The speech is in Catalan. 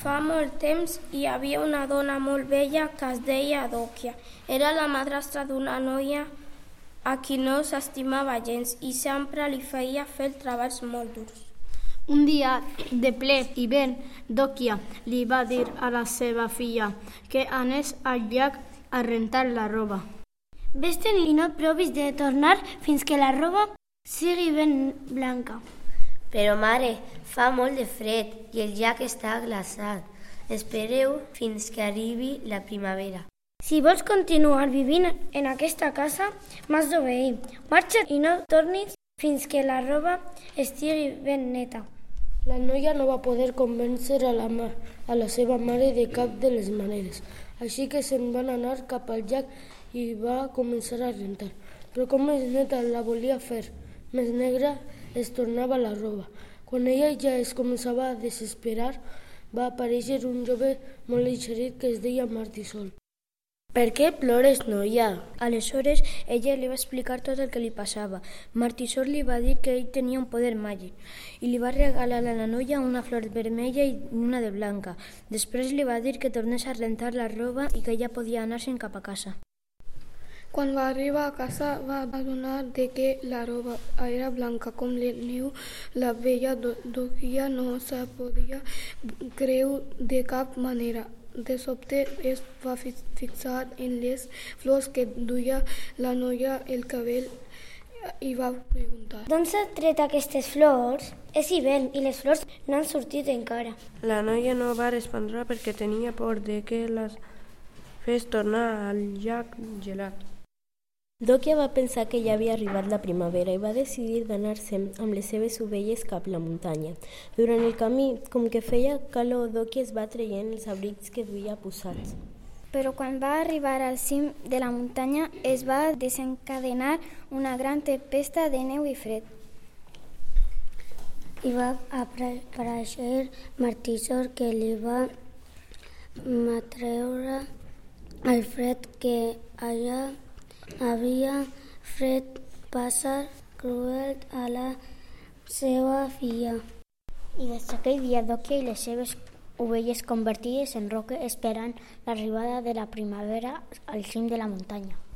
Fa molt temps hi havia una dona molt vella que es deia Dòquia. Era la madrastra d'una noia a qui no s'estimava gens i sempre li feia fer treballs molt durs. Un dia de ple hivern, Dòquia li va dir a la seva filla que anés al llac a rentar la roba. Vés-te'n i no provis de tornar fins que la roba sigui ben blanca. Però mare, fa molt de fred i el llac està glaçat. Espereu fins que arribi la primavera. Si vols continuar vivint en aquesta casa, m'has d'obeir. Marxa i no tornis fins que la roba estigui ben neta. La noia no va poder convèncer a la, ma a la seva mare de cap de les maneres, així que se'n van anar cap al llac i va començar a rentar. Però com més neta la volia fer, més negra es tornava la roba. Quan ella ja es començava a desesperar, va aparèixer un jove molt eixerit que es deia Martisol. Per què plores, noia? Aleshores, ella li va explicar tot el que li passava. Martisol li va dir que ell tenia un poder màgic i li va regalar a la noia una flor vermella i una de blanca. Després li va dir que tornés a rentar la roba i que ella podia anar-se'n cap a casa. Quan va arribar a casa va adonar de que la roba era blanca com la neu. La vella Dòquia no se podia creure de cap manera. De sobte es va fixar en les flors que duia la noia el cabell i va preguntar. D'on s'ha tret aquestes flors? És hivern i les flors no han sortit encara. La noia no va respondre perquè tenia por de que les fes tornar al llac gelat. Dòquia va pensar que ja havia arribat la primavera i va decidir d'anar-se'n amb les seves ovelles cap a la muntanya. Durant el camí, com que feia calor, Dòquia es va traient els abrics que duia posats. Però quan va arribar al cim de la muntanya es va desencadenar una gran tempesta de neu i fred. I va aparèixer Martisor que li va matreure el fred que allà havia fet passar cruel a la seva filla. I des d'aquell dia Dòquia i les seves ovelles convertides en roca esperant l'arribada de la primavera al cim de la muntanya.